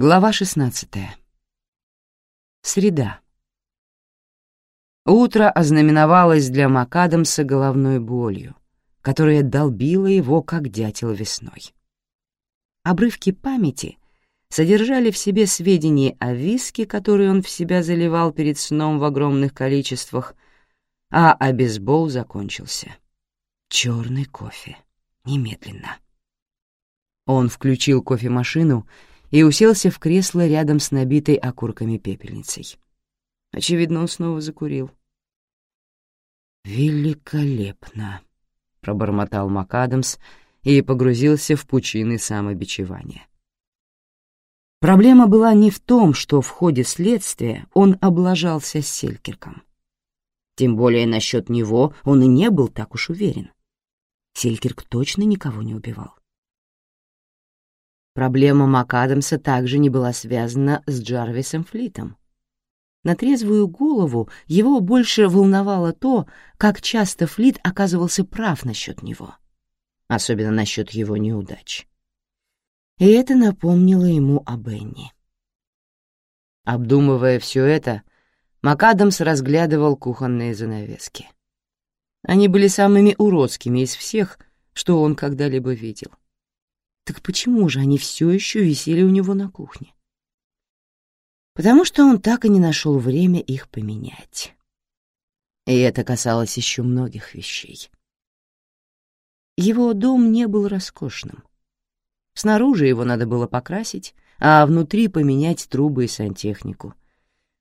Глава 16. Среда. Утро ознаменовалось для МакАдамса головной болью, которая долбила его, как дятел весной. Обрывки памяти содержали в себе сведения о виске, который он в себя заливал перед сном в огромных количествах, а обезбол закончился. Черный кофе. Немедленно. Он включил кофемашину и уселся в кресло рядом с набитой окурками пепельницей. Очевидно, он снова закурил. «Великолепно!» — пробормотал МакАдамс и погрузился в пучины самобичевания. Проблема была не в том, что в ходе следствия он облажался с Селькирком. Тем более насчет него он и не был так уж уверен. Селькирк точно никого не убивал. Проблема МакАдамса также не была связана с Джарвисом Флитом. На трезвую голову его больше волновало то, как часто Флит оказывался прав насчет него, особенно насчет его неудач. И это напомнило ему о Бенни. Обдумывая все это, МакАдамс разглядывал кухонные занавески. Они были самыми уродскими из всех, что он когда-либо видел. Так почему же они все еще висели у него на кухне? Потому что он так и не нашел время их поменять. И это касалось еще многих вещей. Его дом не был роскошным. Снаружи его надо было покрасить, а внутри поменять трубы и сантехнику.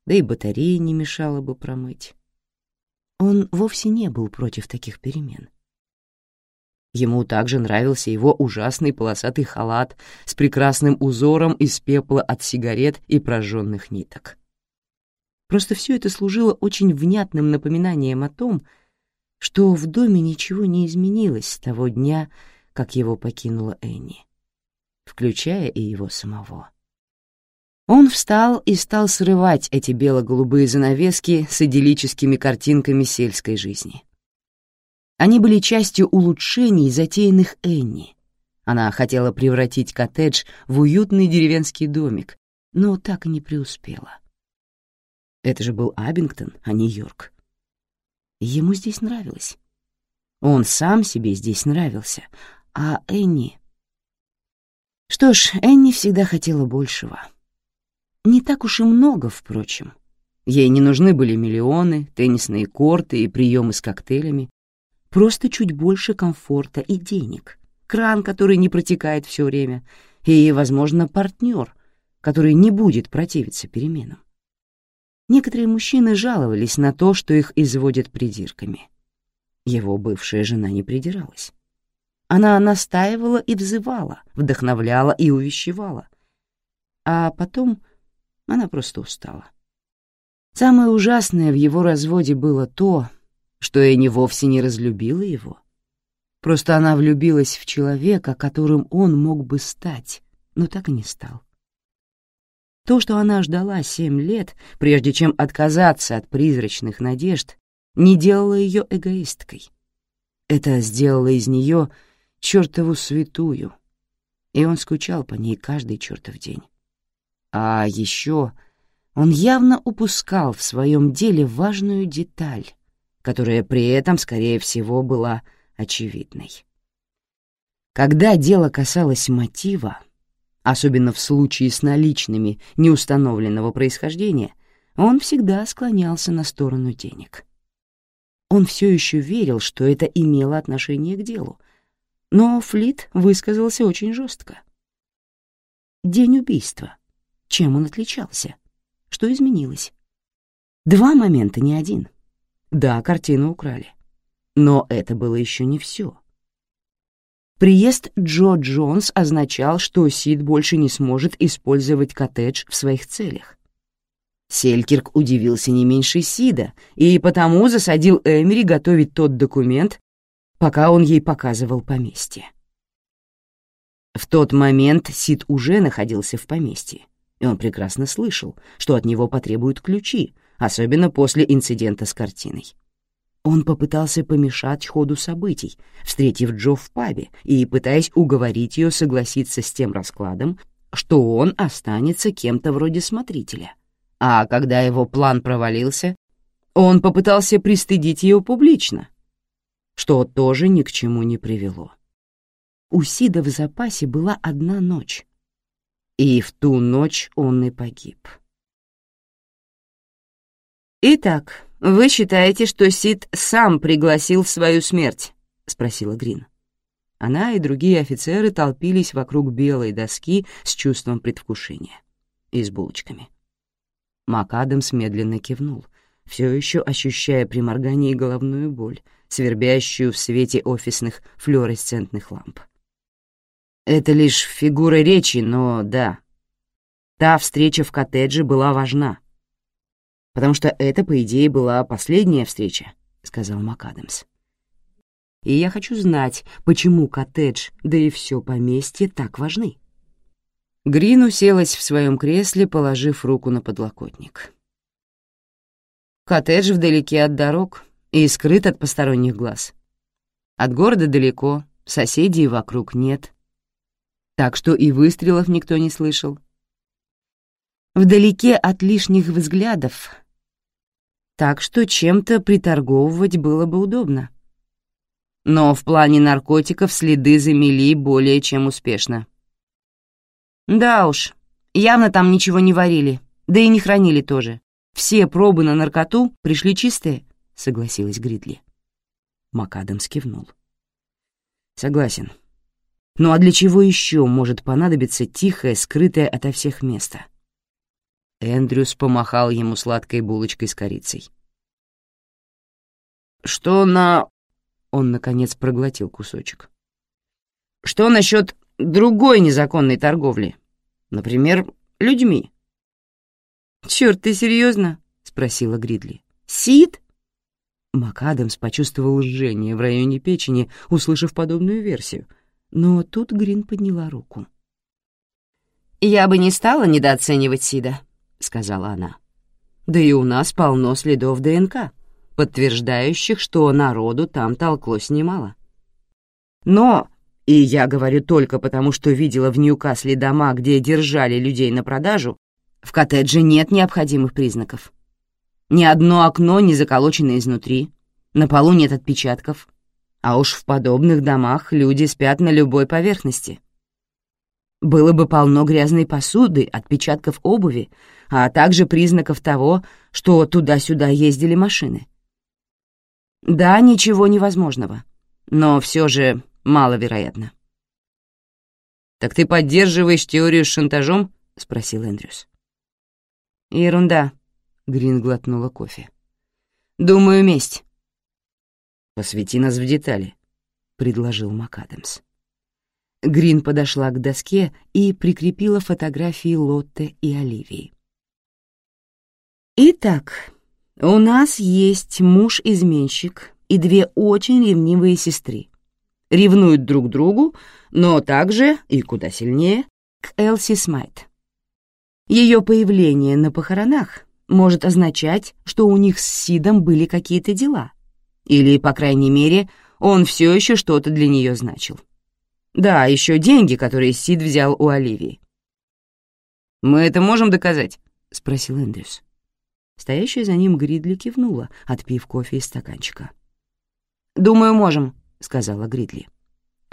Да и батареи не мешало бы промыть. Он вовсе не был против таких перемен. Ему также нравился его ужасный полосатый халат с прекрасным узором из пепла от сигарет и прожженных ниток. Просто все это служило очень внятным напоминанием о том, что в доме ничего не изменилось с того дня, как его покинула Энни, включая и его самого. Он встал и стал срывать эти бело-голубые занавески с идиллическими картинками сельской жизни. Они были частью улучшений, затеянных Энни. Она хотела превратить коттедж в уютный деревенский домик, но так и не преуспела. Это же был Абингтон, а не Йорк. Ему здесь нравилось. Он сам себе здесь нравился, а Энни... Что ж, Энни всегда хотела большего. Не так уж и много, впрочем. Ей не нужны были миллионы, теннисные корты и приемы с коктейлями. Просто чуть больше комфорта и денег, кран, который не протекает все время, и, возможно, партнер, который не будет противиться переменам. Некоторые мужчины жаловались на то, что их изводят придирками. Его бывшая жена не придиралась. Она настаивала и взывала, вдохновляла и увещевала. А потом она просто устала. Самое ужасное в его разводе было то, что Энни вовсе не разлюбила его. Просто она влюбилась в человека, которым он мог бы стать, но так и не стал. То, что она ждала семь лет, прежде чем отказаться от призрачных надежд, не делало ее эгоисткой. Это сделало из нее чертову святую, и он скучал по ней каждый чертов день. А еще он явно упускал в своем деле важную деталь, которая при этом, скорее всего, была очевидной. Когда дело касалось мотива, особенно в случае с наличными неустановленного происхождения, он всегда склонялся на сторону денег. Он все еще верил, что это имело отношение к делу, но Флит высказался очень жестко. День убийства. Чем он отличался? Что изменилось? Два момента, не один — да, картину украли. Но это было еще не все. Приезд Джо Джонс означал, что Сид больше не сможет использовать коттедж в своих целях. Селькирк удивился не меньше Сида и потому засадил Эмери готовить тот документ, пока он ей показывал поместье. В тот момент Сид уже находился в поместье, и он прекрасно слышал, что от него потребуют ключи, особенно после инцидента с картиной. Он попытался помешать ходу событий, встретив Джо в пабе и пытаясь уговорить ее согласиться с тем раскладом, что он останется кем-то вроде смотрителя. А когда его план провалился, он попытался пристыдить ее публично, что тоже ни к чему не привело. У Сида в запасе была одна ночь, и в ту ночь он и погиб. «Итак, вы считаете, что Сид сам пригласил свою смерть?» — спросила Грин. Она и другие офицеры толпились вокруг белой доски с чувством предвкушения и с булочками. МакАдамс медленно кивнул, все еще ощущая при моргании головную боль, свербящую в свете офисных флуоресцентных ламп. Это лишь фигура речи, но да. Та встреча в коттедже была важна. Потому что это, по идее, была последняя встреча, — сказал МакАдамс и я хочу знать, почему коттедж, да и все поместье так важны. Грин уселась в своем кресле, положив руку на подлокотник. Коттедж вдалеке от дорог и скрыт от посторонних глаз. От города далеко, соседей вокруг нет. Так что и выстрелов никто не слышал. Вдалеке от лишних взглядов, так что чем-то приторговывать было бы удобно но в плане наркотиков следы замели более чем успешно. Да уж, явно там ничего не варили, да и не хранили тоже. Все пробы на наркоту пришли чистые, согласилась Гридли. МакАдамс кивнул. Согласен. Ну а для чего еще может понадобиться тихое, скрытое ото всех место? Эндрюс помахал ему сладкой булочкой с корицей. «Что на он, наконец, проглотил кусочек. «Что насчет другой незаконной торговли? Например, людьми?» «Чёрт, ты серьезно? спросила Гридли. «Сид?» МакАдамс почувствовал жжение в районе печени, услышав подобную версию, но тут Грин подняла руку. «Я бы не стала недооценивать Сида», — сказала она. «Да и у нас полно следов ДНК подтверждающих, что народу там толклось немало. Но, и я говорю только потому, что видела в Ньюкасле дома, где держали людей на продажу, в коттедже нет необходимых признаков. Ни одно окно не заколочено изнутри, на полу нет отпечатков, а уж в подобных домах люди спят на любой поверхности. Было бы полно грязной посуды, отпечатков обуви, а также признаков того, что туда-сюда ездили машины. Да, ничего невозможного, но все же маловероятно. «Так ты поддерживаешь теорию с шантажом?» — спросил Эндрюс. «Ерунда», — Грин глотнула кофе. «Думаю, месть». «Посвяти нас в детали», — предложил МакАдамс. Грин подошла к доске и прикрепила фотографии Лотте и Оливии. «Итак, у нас есть муж-изменщик и две очень ревнивые сестры. Ревнуют друг другу, но также, и куда сильнее, к Элси Смайт. Ее появление на похоронах может означать, что у них с Сидом были какие-то дела. Или, по крайней мере, он все еще что-то для нее значил. Да, еще деньги, которые Сид взял у Оливии. «Мы это можем доказать?» — спросил Эндрюс. Стоящая за ним Гридли кивнула, отпив кофе из стаканчика. «Думаю, можем», — сказала Гридли.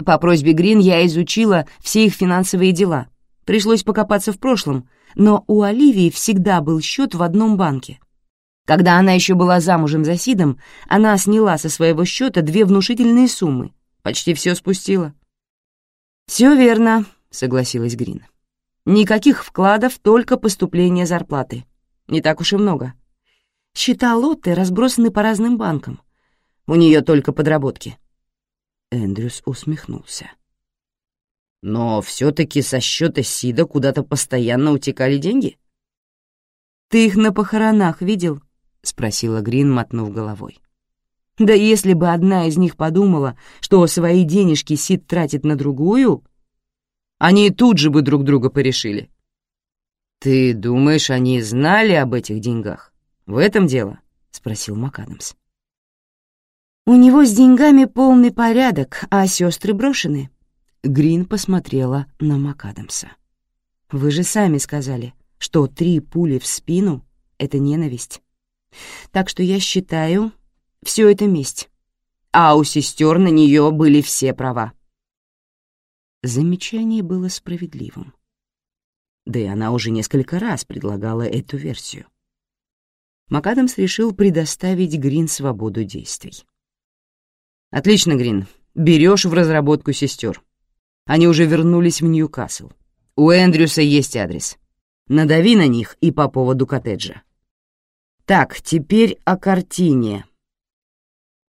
«По просьбе Грин я изучила все их финансовые дела. Пришлось покопаться в прошлом, но у Оливии всегда был счет в одном банке. Когда она еще была замужем за Сидом, она сняла со своего счета две внушительные суммы, почти все спустила». «Все верно», — согласилась Грин. «Никаких вкладов, только поступление зарплаты. Не так уж и много. Счета Лотты разбросаны по разным банкам. У нее только подработки. Эндрюс усмехнулся. Но все-таки со счета Сида куда-то постоянно утекали деньги? Ты их на похоронах видел? спросила Грин, мотнув головой. Да если бы одна из них подумала, что свои денежки Сид тратит на другую, они тут же бы друг друга порешили. «Ты думаешь, они знали об этих деньгах? В этом дело?» — спросил МакАдамс. «У него с деньгами полный порядок, а сестры брошены». Грин посмотрела на МакАдамса. Вы же сами сказали, что три пули в спину — это ненависть. Так что я считаю, все это месть. А у сестер на нее были все права. Замечание было справедливым. Да и она уже несколько раз предлагала эту версию. МакАдамс решил предоставить Грин свободу действий. «Отлично, Грин. Берешь в разработку сестер. Они уже вернулись в Ньюкасл. У Эндрюса есть адрес. Надави на них и по поводу коттеджа. Так, теперь о картине.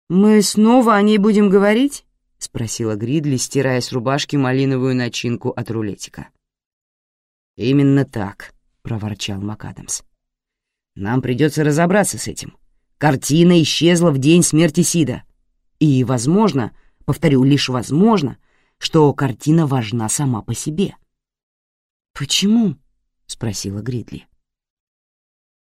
Мы снова о ней будем говорить? спросила Гридли, стирая с рубашки малиновую начинку от рулетика. Именно так, проворчал МакАдамс. Нам придется разобраться с этим. Картина исчезла в день смерти Сида. И, возможно, повторю, лишь возможно, что картина важна сама по себе. «Почему?» — спросила Гридли.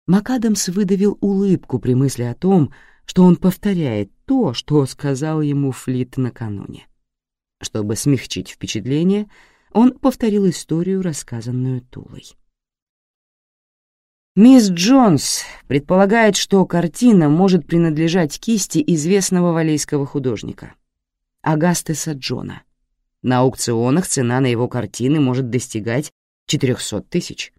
МакАдамс выдавил улыбку при мысли о том, что он повторяет то, что сказал ему Флит накануне. Чтобы смягчить впечатление, он повторил историю, рассказанную Тулой. Мисс Джонс предполагает, что картина может принадлежать кисти известного валейского художника Агастеса Джона. На аукционах цена на его картины может достигать 400 тысяч.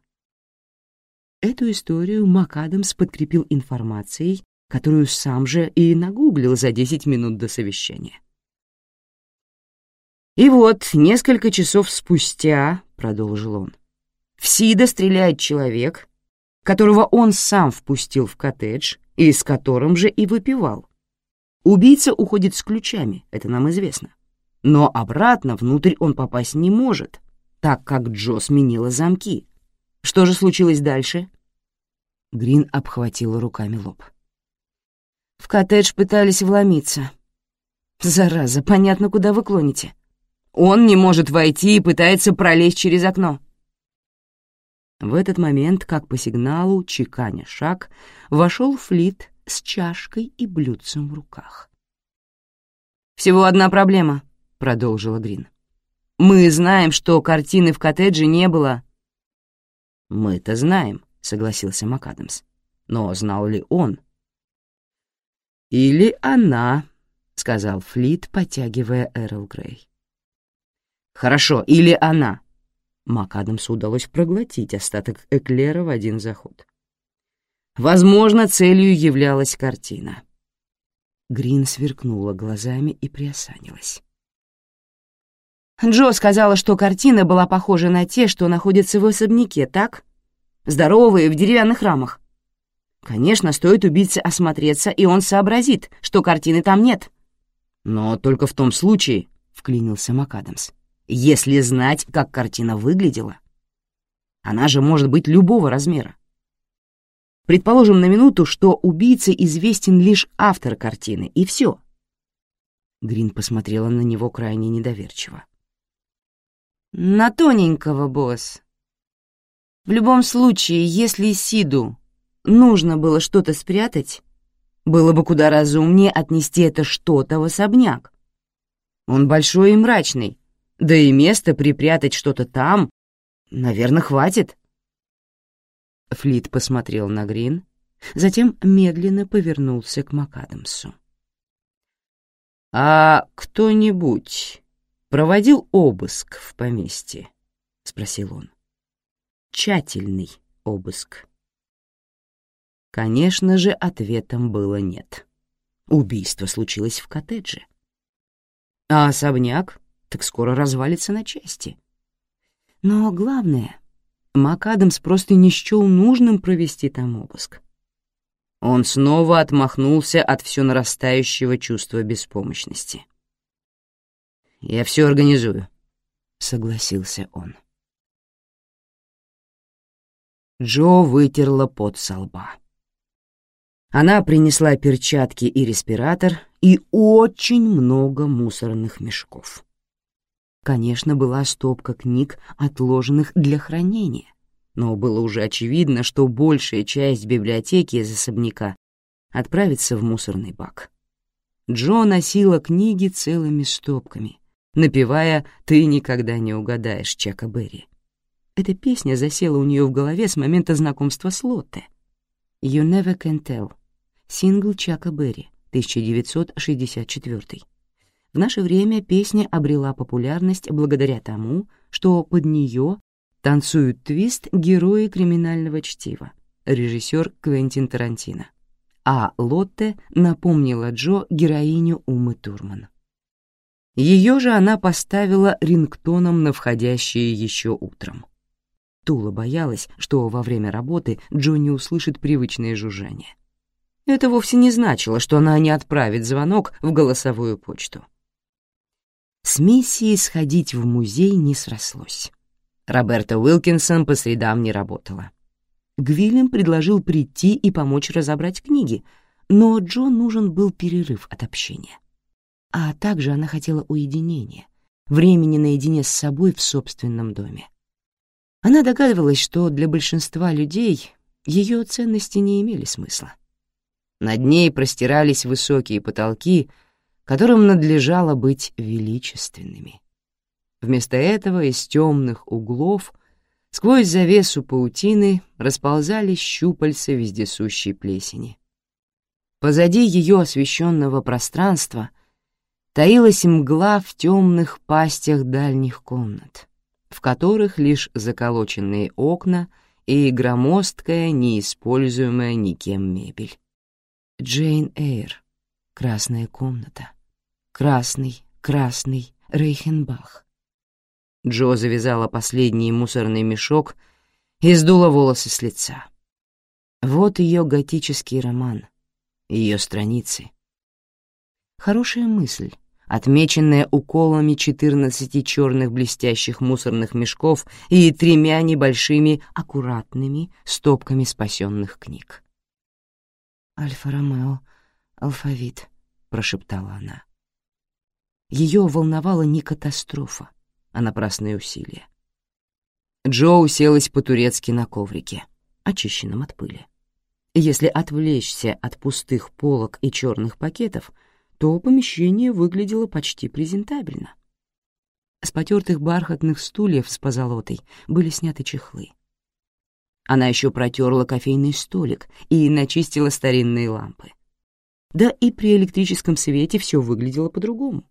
Эту историю МакАдамс подкрепил информацией, которую сам же и нагуглил за 10 минут до совещания. «И вот, несколько часов спустя», — продолжил он, — «в Сида стреляет человек, которого он сам впустил в коттедж и с которым же и выпивал. Убийца уходит с ключами, это нам известно. Но обратно внутрь он попасть не может, так как Джо сменила замки. Что же случилось дальше? Грин обхватила руками лоб. В коттедж пытались вломиться. Зараза, понятно, куда вы клоните. Он не может войти и пытается пролезть через окно. В этот момент, как по сигналу, чеканя шаг, вошел Флит с чашкой и блюдцем в руках. «Всего одна проблема», — продолжила Грин. «Мы знаем, что картины в коттедже не было». «Мы-то знаем», — согласился МакАдамс. «Но знал ли он?» «Или она», — сказал Флит, потягивая Эрл Грей. «Хорошо, или она», МакАдамсу удалось проглотить остаток эклера в один заход. Возможно, целью являлась картина. Грин сверкнула глазами и приосанилась. Джо сказала, что картина была похожа на те, что находятся в особняке, так? Здоровые, в деревянных рамах. Конечно, стоит убийце осмотреться, и он сообразит, что картины там нет. Но только в том случае, — вклинился МакАдамс, если знать, как картина выглядела. Она же может быть любого размера. Предположим на минуту, что убийце известен лишь автор картины, и все. Грин посмотрела на него крайне недоверчиво. «На тоненького, босс. В любом случае, если Сиду нужно было что-то спрятать, было бы куда разумнее отнести это что-то в особняк. Он большой и мрачный, да и места припрятать что-то там, наверное, хватит. Флит посмотрел на Грин, затем медленно повернулся к МакАдамсу. «А кто-нибудь проводил обыск в поместье?» — спросил он. «Тщательный обыск». Конечно же, ответом было нет. Убийство случилось в коттедже. А особняк так скоро развалится на части. Но главное, МакАдамс просто не счел нужным провести там обыск. Он снова отмахнулся от все нарастающего чувства беспомощности. «Я все организую», — согласился он. Джо вытерла пот со лба. Она принесла перчатки и респиратор и очень много мусорных мешков. Конечно, была стопка книг, отложенных для хранения, но было уже очевидно, что большая часть библиотеки из особняка отправится в мусорный бак. Джо носила книги целыми стопками, напевая «Ты никогда не угадаешь» Чака Берри. Эта песня засела у нее в голове с момента знакомства с Лотте. «You Never Can Tell» — сингл Чака Берри, 1964. В наше время песня обрела популярность благодаря тому, что под нее танцуют твист герои криминального чтива, режиссер Квентин Тарантино. А Лотте напомнила Джо героиню Умы Турман. Ее же она поставила рингтоном на входящее еще утром. Тула боялась, что во время работы Джо не услышит привычное жужжание. Это вовсе не значило, что она не отправит звонок в голосовую почту. С миссией сходить в музей не срослось. Роберта Уилкинсон по средам не работала. Гвиллем предложил прийти и помочь разобрать книги, но Джо нужен был перерыв от общения. А также она хотела уединения, времени наедине с собой в собственном доме. Она догадывалась, что для большинства людей ее ценности не имели смысла. Над ней простирались высокие потолки, которым надлежало быть величественными. Вместо этого из темных углов сквозь завесу паутины расползались щупальца вездесущей плесени. Позади ее освещенного пространства таилась мгла в темных пастях дальних комнат, в которых лишь заколоченные окна и громоздкая, неиспользуемая никем мебель. Джейн Эйр, красная комната, красный, красный Рейхенбах. Джо завязала последний мусорный мешок и сдула волосы с лица. Вот ее готический роман, ее страницы. Хорошая мысль, отмеченная уколами четырнадцати черных блестящих мусорных мешков и тремя небольшими аккуратными стопками спасенных книг. «Альфа-Ромео, алфавит», — прошептала она. Ее волновала не катастрофа, а напрасные усилия. Джо уселась по-турецки на коврике, очищенном от пыли. Если отвлечься от пустых полок и черных пакетов, то помещение выглядело почти презентабельно. С потертых бархатных стульев с позолотой были сняты чехлы. Она еще протерла кофейный столик и начистила старинные лампы. Да и при электрическом свете все выглядело по-другому.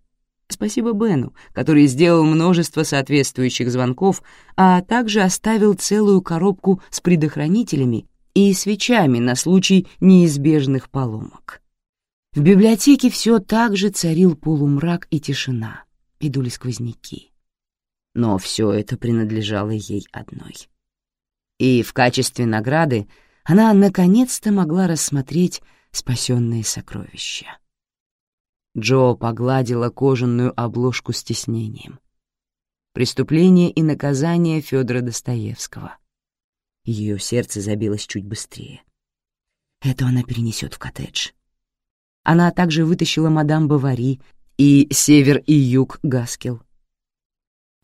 Спасибо Бену, который сделал множество соответствующих звонков, а также оставил целую коробку с предохранителями и свечами на случай неизбежных поломок. В библиотеке все так же царил полумрак и тишина, и дули сквозняки. Но все это принадлежало ей одной и в качестве награды она наконец-то могла рассмотреть спасенные сокровища. Джо погладила кожаную обложку с тиснением. «Преступление и наказание Федора Достоевского». Ее сердце забилось чуть быстрее. Это она перенесет в коттедж. Она также вытащила мадам Бавари и «Север и юг» Гаскел —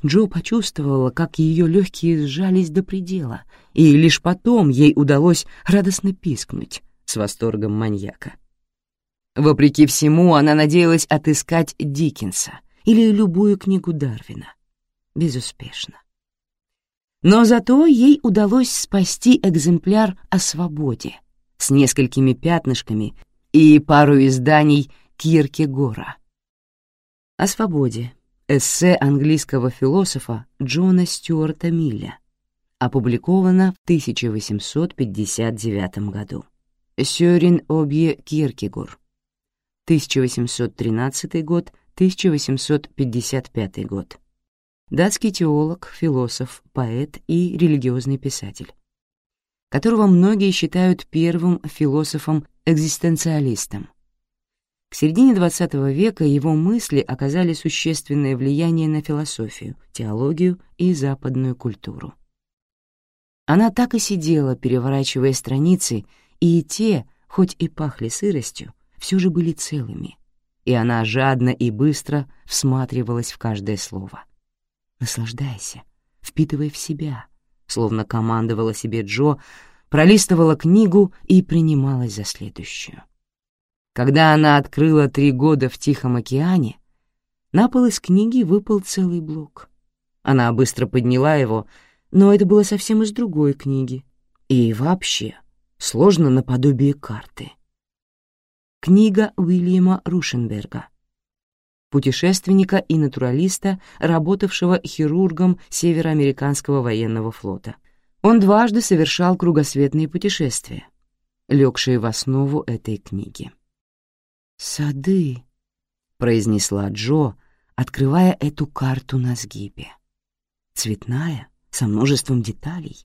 Джо почувствовала, как ее легкие сжались до предела, и лишь потом ей удалось радостно пискнуть с восторгом маньяка. Вопреки всему, она надеялась отыскать Диккенса или любую книгу Дарвина. Безуспешно. Но зато ей удалось спасти экземпляр о свободе с несколькими пятнышками и пару изданий Киркегора. О свободе, эссе английского философа Джона Стюарта Милля, опубликовано в 1859 году. Сёрин Обье Киркегор, 1813 год, 1855 год. Датский теолог, философ, поэт и религиозный писатель, которого многие считают первым философом-экзистенциалистом, к середине XX века его мысли оказали существенное влияние на философию, теологию и западную культуру. Она так и сидела, переворачивая страницы, и те, хоть и пахли сыростью, все же были целыми, и она жадно и быстро всматривалась в каждое слово. «Наслаждайся, впитывай в себя», словно командовала себе Джо, пролистывала книгу и принималась за следующую. Когда она открыла «Три года в Тихом океане», на пол из книги выпал целый блок. Она быстро подняла его, но это было совсем из другой книги. И вообще, сложно наподобие карты. Книга Уильяма Рушенберга, путешественника и натуралиста, работавшего хирургом Североамериканского военного флота. Он дважды совершал кругосветные путешествия, легшие в основу этой книги. «Сады», — произнесла Джо, открывая эту карту на сгибе. Цветная, со множеством деталей.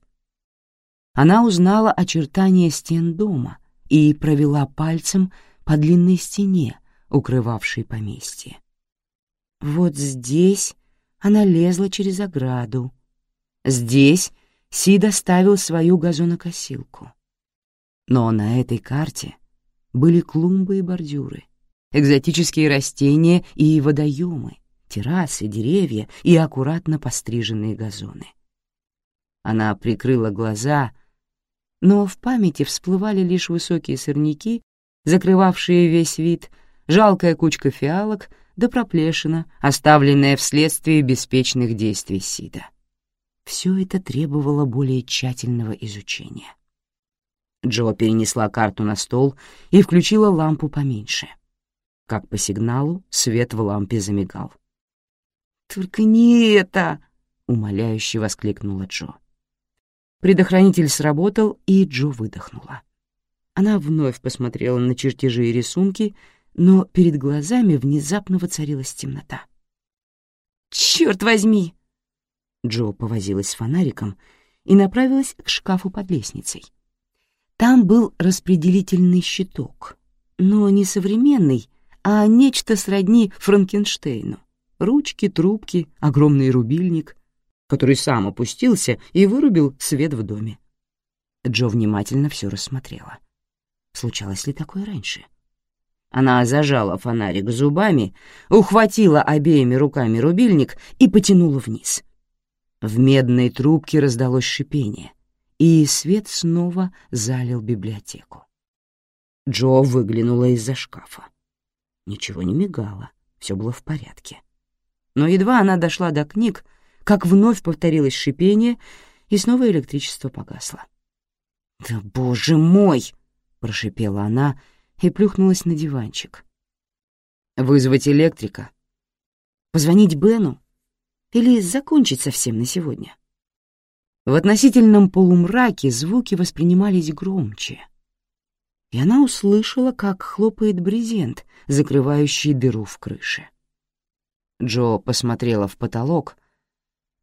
Она узнала очертания стен дома и провела пальцем по длинной стене, укрывавшей поместье. Вот здесь она лезла через ограду. Здесь Сид оставил свою газонокосилку. Но на этой карте были клумбы и бордюры, экзотические растения и водоемы, террасы, деревья и аккуратно постриженные газоны. Она прикрыла глаза, но в памяти всплывали лишь высокие сорняки, закрывавшие весь вид, жалкая кучка фиалок да проплешина, оставленная вследствие беспечных действий Сида. Все это требовало более тщательного изучения. Джо перенесла карту на стол и включила лампу поменьше. Как по сигналу, свет в лампе замигал. «Только не это!» — умоляюще воскликнула Джо. Предохранитель сработал, и Джо выдохнула. Она вновь посмотрела на чертежи и рисунки, но перед глазами внезапно воцарилась темнота. «Черт возьми!» Джо повозилась с фонариком и направилась к шкафу под лестницей. Там был распределительный щиток, но не современный, а нечто сродни Франкенштейну. Ручки, трубки, огромный рубильник, который сам опустился и вырубил свет в доме. Джо внимательно все рассмотрела. Случалось ли такое раньше? Она зажала фонарик зубами, ухватила обеими руками рубильник и потянула вниз. В медной трубке раздалось шипение, и свет снова залил библиотеку. Джо выглянула из-за шкафа. Ничего не мигало, все было в порядке. Но едва она дошла до книг, как вновь повторилось шипение, и снова электричество погасло. «Да боже мой!» — прошипела она и плюхнулась на диванчик. «Вызвать электрика? Позвонить Бену? Или закончить совсем на сегодня?» В относительном полумраке звуки воспринимались громче, и она услышала, как хлопает брезент, закрывающий дыру в крыше. Джо посмотрела в потолок,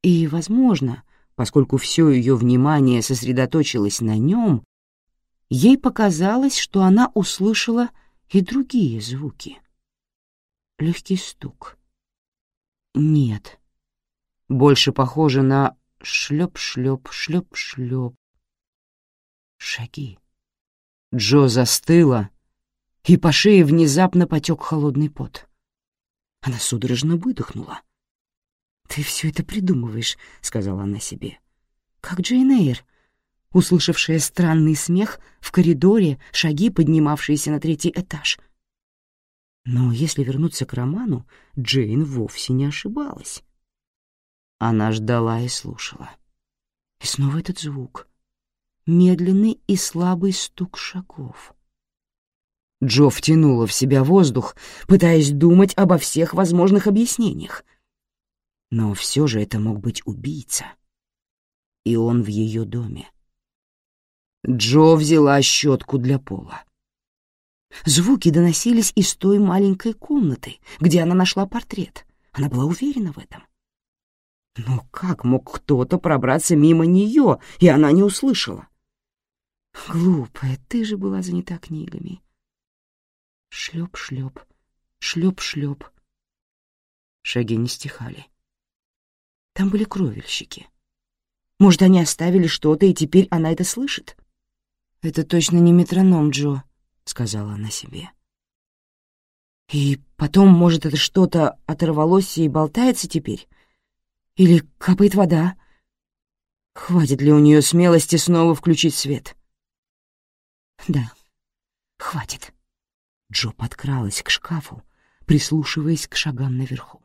и, возможно, поскольку все ее внимание сосредоточилось на нем, ей показалось, что она услышала и другие звуки. Легкий стук. Нет, больше похоже на шлеп-шлеп, шлеп-шлеп. Шаги. Джо застыла, и по шее внезапно потек холодный пот. Она судорожно выдохнула. «Ты все это придумываешь», — сказала она себе. «Как Джейн Эйр, услышавшая странный смех в коридоре, шаги, поднимавшиеся на третий этаж. Но если вернуться к роману, Джейн вовсе не ошибалась. Она ждала и слушала. И снова этот звук. Медленный и слабый стук шагов. Джо втянула в себя воздух, пытаясь думать обо всех возможных объяснениях. Но все же это мог быть убийца. И он в ее доме. Джо взяла щетку для пола. Звуки доносились из той маленькой комнаты, где она нашла портрет. Она была уверена в этом. Но как мог кто-то пробраться мимо нее, и она не услышала? Глупая, ты же была занята книгами. Шлеп-шлеп, шлеп-шлеп. Шаги не стихали. Там были кровельщики. Может, они оставили что-то, и теперь она это слышит? «Это точно не метроном, Джо», — сказала она себе. «И потом, может, это что-то оторвалось и болтается теперь? Или капает вода? Хватит ли у нее смелости снова включить свет?» «Да, хватит». Джо подкралась к шкафу, прислушиваясь к шагам наверху.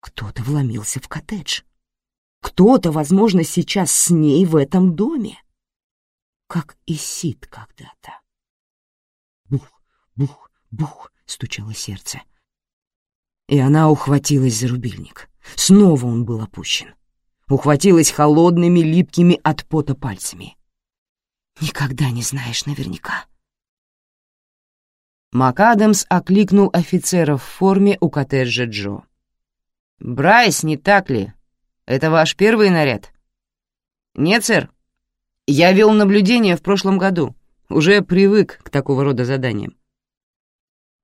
Кто-то вломился в коттедж. кто-то, возможно, сейчас с ней в этом доме. Как и Сид когда-то. Бух, бух, бух, стучало сердце. И она ухватилась за рубильник. Снова он был опущен. Ухватилась холодными, липкими от пота пальцами. Никогда не знаешь наверняка. МакАдамс окликнул офицера в форме у коттеджа Джо. «Брайс, не так ли? Это ваш первый наряд?» «Нет, сэр. Я вел наблюдение в прошлом году. Уже привык к такого рода заданиям».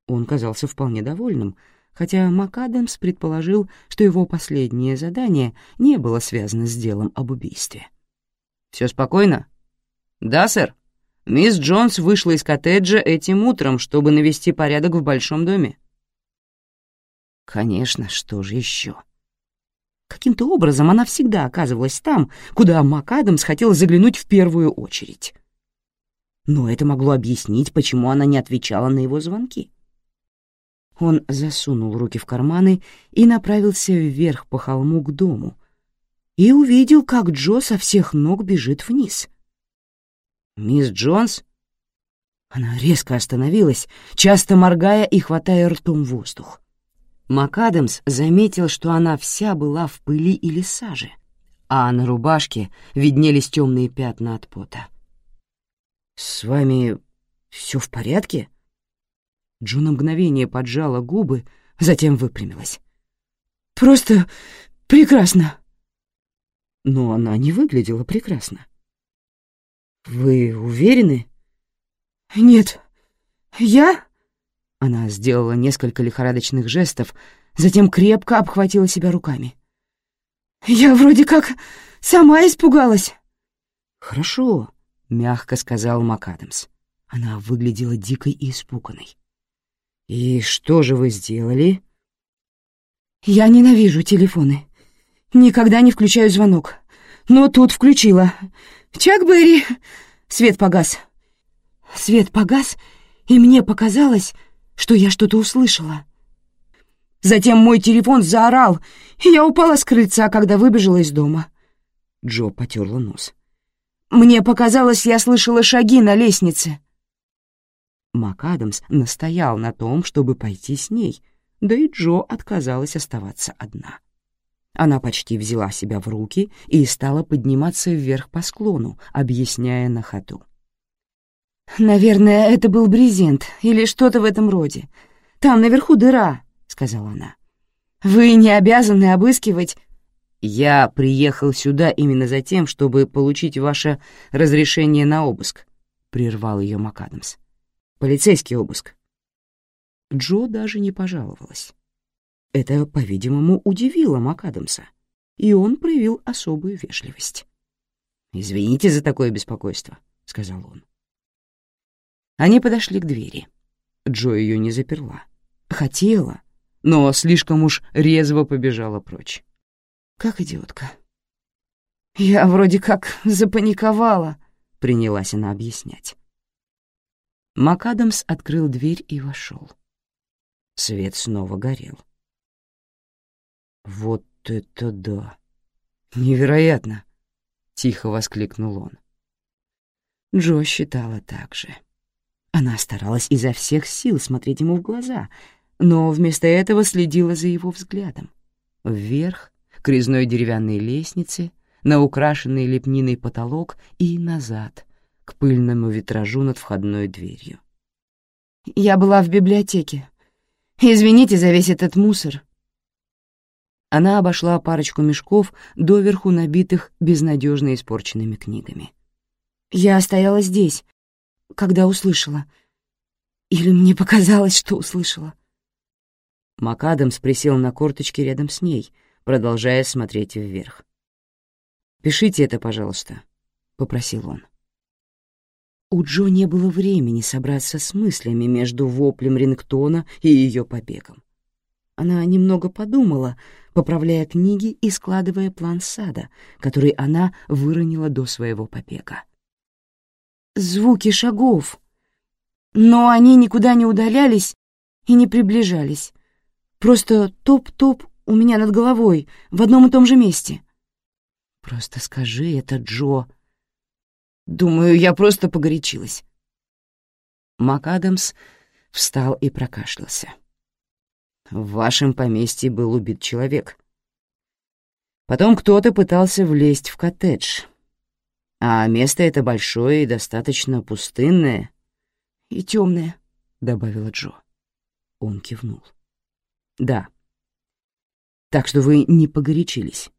Он казался вполне довольным, хотя МакАдамс предположил, что его последнее задание не было связано с делом об убийстве. «Все спокойно?» «Да, сэр. Мисс Джонс вышла из коттеджа этим утром, чтобы навести порядок в большом доме». Конечно, что же еще? Каким-то образом она всегда оказывалась там, куда МакАдамс хотел заглянуть в первую очередь. Но это могло объяснить, почему она не отвечала на его звонки. Он засунул руки в карманы и направился вверх по холму к дому и увидел, как Джо со всех ног бежит вниз. «Мисс Джонс?» Она резко остановилась, часто моргая и хватая ртом воздух. МакАдамс заметил, что она вся была в пыли или саже, а на рубашке виднелись темные пятна от пота. «С вами все в порядке?» Джо на мгновение поджала губы, затем выпрямилась. «Просто прекрасно!» Но она не выглядела прекрасно. «Вы уверены?» «Нет. Я...» Она сделала несколько лихорадочных жестов, затем крепко обхватила себя руками. «Я вроде как сама испугалась». «Хорошо», — мягко сказал МакАдамс. Она выглядела дикой и испуганной. «И что же вы сделали?» «Я ненавижу телефоны. Никогда не включаю звонок. Но тут включила. Чак Берри!» Свет погас. Свет погас, и мне показалось, что я что-то услышала. Затем мой телефон заорал, и я упала скрыться, а когда выбежала из дома. Джо потерла нос. Мне показалось, я слышала шаги на лестнице. МакАдамс настоял на том, чтобы пойти с ней, да и Джо отказалась оставаться одна. Она почти взяла себя в руки и стала подниматься вверх по склону, объясняя на ходу. «Наверное, это был брезент или что-то в этом роде. Там наверху дыра», — сказала она. «Вы не обязаны обыскивать...» «Я приехал сюда именно за тем, чтобы получить ваше разрешение на обыск», — прервал ее МакАдамс. «Полицейский обыск». Джо даже не пожаловалась. Это, по-видимому, удивило МакАдамса, и он проявил особую вежливость. «Извините за такое беспокойство», — сказал он. Они подошли к двери. Джо ее не заперла. Хотела, но слишком уж резво побежала прочь. Как идиотка. «Я вроде как запаниковала», — принялась она объяснять. МакАдамс открыл дверь и вошел. Свет снова горел. «Вот это да! Невероятно!» — тихо воскликнул он. Джо считала так же. Она старалась изо всех сил смотреть ему в глаза, но вместо этого следила за его взглядом. Вверх, к резной деревянной лестнице, на украшенный лепниной потолок и назад, к пыльному витражу над входной дверью. «Я была в библиотеке. Извините за весь этот мусор». Она обошла парочку мешков, доверху набитых безнадежно испорченными книгами. «Я стояла здесь, когда услышала. Или мне показалось, что услышала. МакАдамс присел на корточки рядом с ней, продолжая смотреть вверх. «Пишите это, пожалуйста», — попросил он. У Джо не было времени собраться с мыслями между воплем рингтона и ее побегом. Она немного подумала, поправляя книги и складывая план сада, который она выронила до своего побега звуки шагов, но они никуда не удалялись и не приближались. Просто топ-топ у меня над головой в одном и том же месте. «Просто скажи это, Джо». «Думаю, я просто погорячилась». МакАдамс встал и прокашлялся. «В вашем поместье был убит человек. Потом кто-то пытался влезть в коттедж. А место это большое и достаточно пустынное. И темное», — добавила Джо. Он кивнул. «Да. Так что вы не погорячились.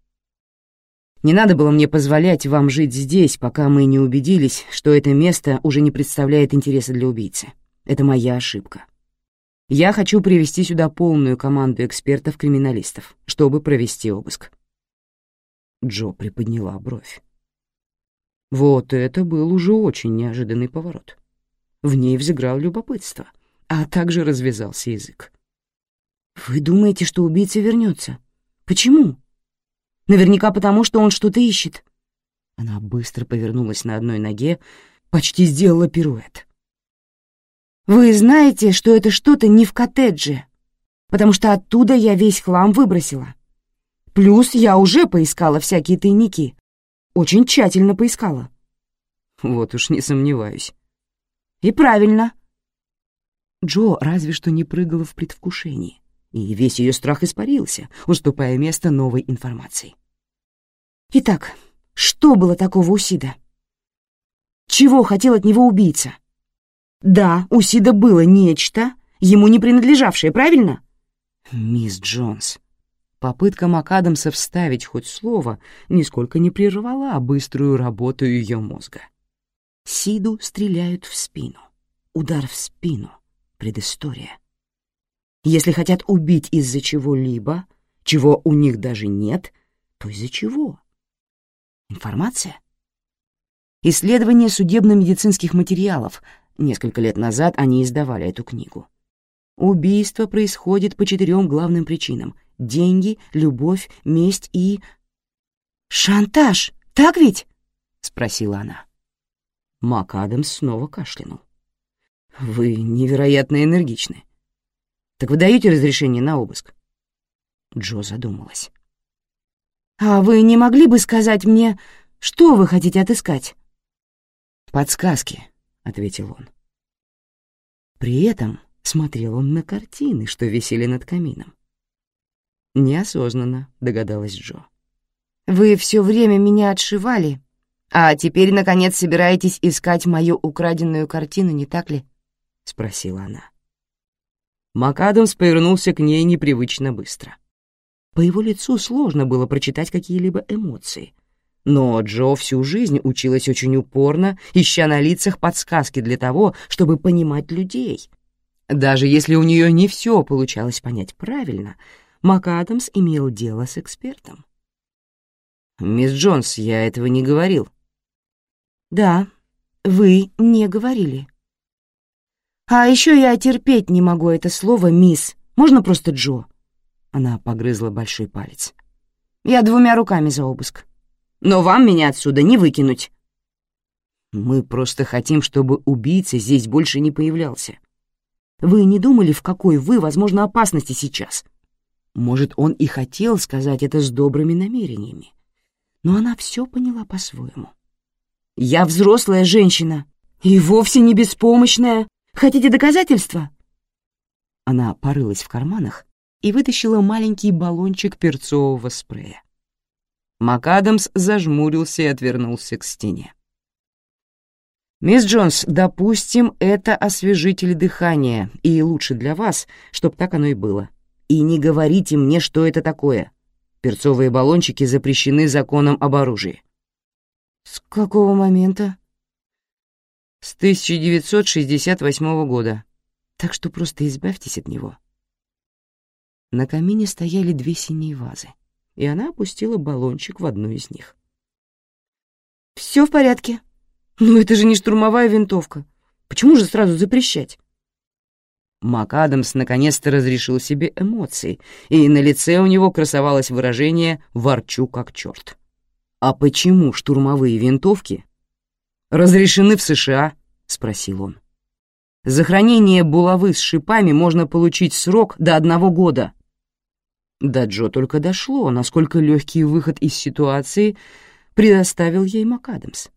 Не надо было мне позволять вам жить здесь, пока мы не убедились, что это место уже не представляет интереса для убийцы. Это моя ошибка. Я хочу привести сюда полную команду экспертов-криминалистов, чтобы провести обыск». Джо приподняла бровь. Вот это был уже очень неожиданный поворот. В ней взыграл любопытство, а также развязался язык. «Вы думаете, что убийца вернется? Почему?» «Наверняка потому, что он что-то ищет». Она быстро повернулась на одной ноге, почти сделала пируэт. «Вы знаете, что это что-то не в коттедже, потому что оттуда я весь хлам выбросила. Плюс я уже поискала всякие тайники. Очень тщательно поискала». «Вот уж не сомневаюсь». «И правильно». Джо разве что не прыгала в предвкушении и весь ее страх испарился, уступая место новой информации. Итак, что было такого у Сида? Чего хотел от него убийца? Да, у Сида было нечто, ему не принадлежавшее, правильно? Мисс Джонс. Попытка МакАдамса вставить хоть слово нисколько не прервала быструю работу ее мозга. Сиду стреляют в спину. Удар в спину. Предыстория. Если хотят убить из-за чего-либо, чего у них даже нет, то из-за чего? Информация? Исследование судебно-медицинских материалов. Несколько лет назад они издавали эту книгу. Убийство происходит по четырем главным причинам — деньги, любовь, месть и... «Шантаж, так ведь?» — спросила она. Мак Адамс снова кашлянул. «Вы невероятно энергичны. Так вы даете разрешение на обыск?» Джо задумалась. «А вы не могли бы сказать мне, что вы хотите отыскать?» «Подсказки», — ответил он. При этом смотрел он на картины, что висели над камином. «Неосознанно», — догадалась Джо. «Вы все время меня отшивали, а теперь, наконец, собираетесь искать мою украденную картину, не так ли?» — спросила она. МакАдамс повернулся к ней непривычно быстро. По его лицу сложно было прочитать какие-либо эмоции. Но Джо всю жизнь училась очень упорно, ища на лицах подсказки для того, чтобы понимать людей. Даже если у нее не все получалось понять правильно, МакАдамс имел дело с экспертом. «Мисс Джонс, я этого не говорил». «Да, вы не говорили», а еще я терпеть не могу это слово «мисс». Можно просто Джо?» Она погрызла большой палец. «Я двумя руками за обыск. Но вам меня отсюда не выкинуть». «Мы просто хотим, чтобы убийца здесь больше не появлялся. Вы не думали, в какой вы, возможно, опасности сейчас? Может, он и хотел сказать это с добрыми намерениями. Но она все поняла по-своему. «Я взрослая женщина и вовсе не беспомощная», Хотите доказательства?» Она порылась в карманах и вытащила маленький баллончик перцового спрея. МакАдамс зажмурился и отвернулся к стене. «Мисс Джонс, допустим, это освежитель дыхания, и лучше для вас, чтоб так оно и было. И не говорите мне, что это такое. Перцовые баллончики запрещены законом об оружии». «С какого момента?» с 1968 года, так что просто избавьтесь от него. На камине стояли две синие вазы, и она опустила баллончик в одну из них. «Все в порядке. Но это же не штурмовая винтовка. Почему же сразу запрещать?» Мак Адамс наконец-то разрешил себе эмоции, и на лице у него красовалось выражение «ворчу как черт». «А почему штурмовые винтовки разрешены в США?» — спросил он. «За хранение булавы с шипами можно получить срок до одного года». До Джо только дошло, насколько легкий выход из ситуации предоставил ей МакАдамс.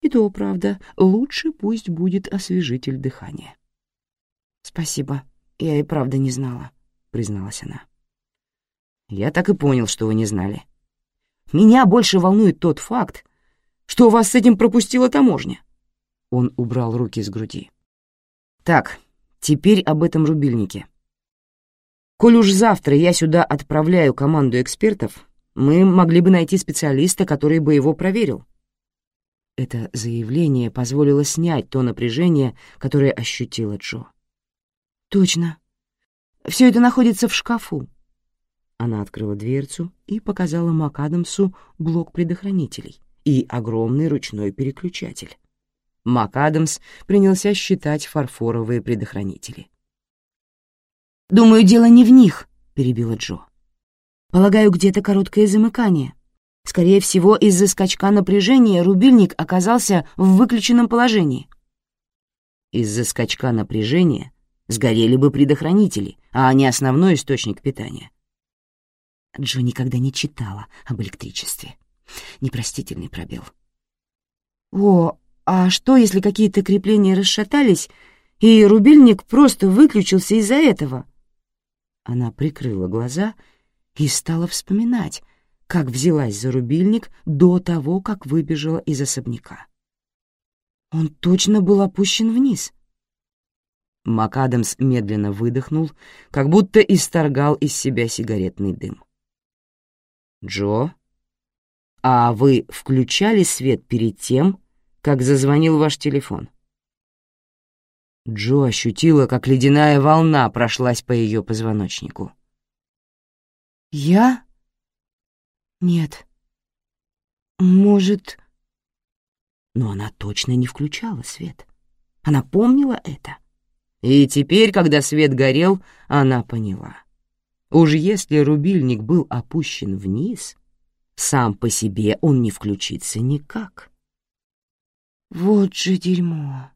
И то, правда, лучше пусть будет освежитель дыхания. «Спасибо, я и правда не знала», — призналась она. «Я так и понял, что вы не знали. Меня больше волнует тот факт, что вас с этим пропустила таможня». Он убрал руки с груди. «Так, теперь об этом рубильнике. Коль уж завтра я сюда отправляю команду экспертов, мы могли бы найти специалиста, который бы его проверил. Это заявление позволило снять то напряжение, которое ощутила Джо. «Точно. Все это находится в шкафу». Она открыла дверцу и показала МакАдамсу блок предохранителей и огромный ручной переключатель. МакАдамс принялся считать фарфоровые предохранители. «Думаю, дело не в них», — перебила Джо. «Полагаю, где-то короткое замыкание. Скорее всего, из-за скачка напряжения рубильник оказался в выключенном положении. Из-за скачка напряжения сгорели бы предохранители, а не основной источник питания. Джо никогда не читала об электричестве. Непростительный пробел. О, а что, если какие-то крепления расшатались, и рубильник просто выключился из-за этого? Она прикрыла глаза и стала вспоминать, как взялась за рубильник до того, как выбежала из особняка. Он точно был опущен вниз. МакАдамс медленно выдохнул, как будто исторгал из себя сигаретный дым. «Джо, а вы включали свет перед тем, как зазвонил ваш телефон?» Джо ощутила, как ледяная волна прошлась по ее позвоночнику. «Я?» Нет. Может... Но она точно не включала свет. Она помнила это. И теперь, когда свет горел, она поняла. Уж если рубильник был опущен вниз, сам по себе он не включится никак. «Вот же дерьмо»,